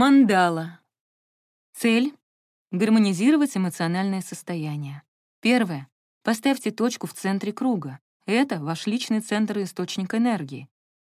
Мандала. Цель — гармонизировать эмоциональное состояние. Первое. Поставьте точку в центре круга. Это ваш личный центр и источник энергии.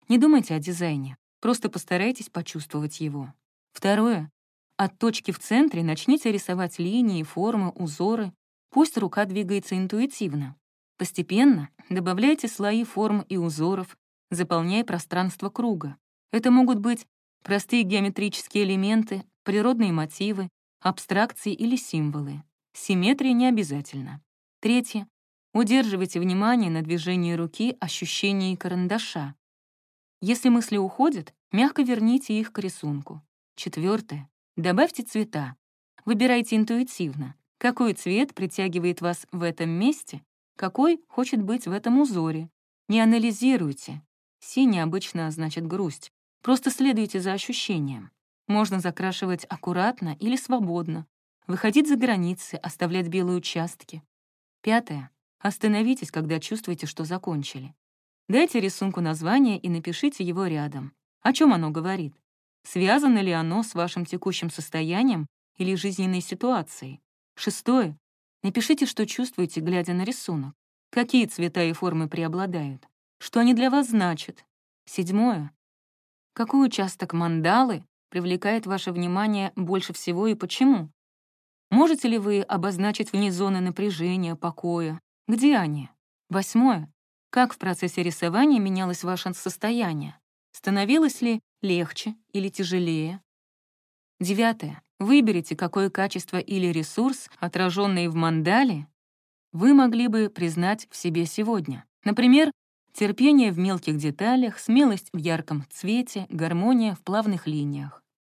Не думайте о дизайне, просто постарайтесь почувствовать его. Второе. От точки в центре начните рисовать линии, формы, узоры. Пусть рука двигается интуитивно. Постепенно добавляйте слои форм и узоров, заполняя пространство круга. Это могут быть простые геометрические элементы, природные мотивы, абстракции или символы. Симметрия не обязательно. Третье. Удерживайте внимание на движении руки, ощущении карандаша. Если мысли уходят, мягко верните их к рисунку. Четвертое. Добавьте цвета. Выбирайте интуитивно, какой цвет притягивает вас в этом месте, какой хочет быть в этом узоре. Не анализируйте. Синий обычно значит грусть. Просто следуйте за ощущением. Можно закрашивать аккуратно или свободно, выходить за границы, оставлять белые участки. Пятое. Остановитесь, когда чувствуете, что закончили. Дайте рисунку название и напишите его рядом. О чем оно говорит? Связано ли оно с вашим текущим состоянием или жизненной ситуацией? Шестое. Напишите, что чувствуете, глядя на рисунок. Какие цвета и формы преобладают? Что они для вас значат? Седьмое. Какой участок мандалы привлекает ваше внимание больше всего и почему? Можете ли вы обозначить в ней зоны напряжения, покоя? Где они? Восьмое. Как в процессе рисования менялось ваше состояние? Становилось ли легче или тяжелее? Девятое. Выберите, какое качество или ресурс, отраженный в мандале, вы могли бы признать в себе сегодня. Например, Терпение в мелких деталях, смелость в ярком цвете, гармония в плавных линиях.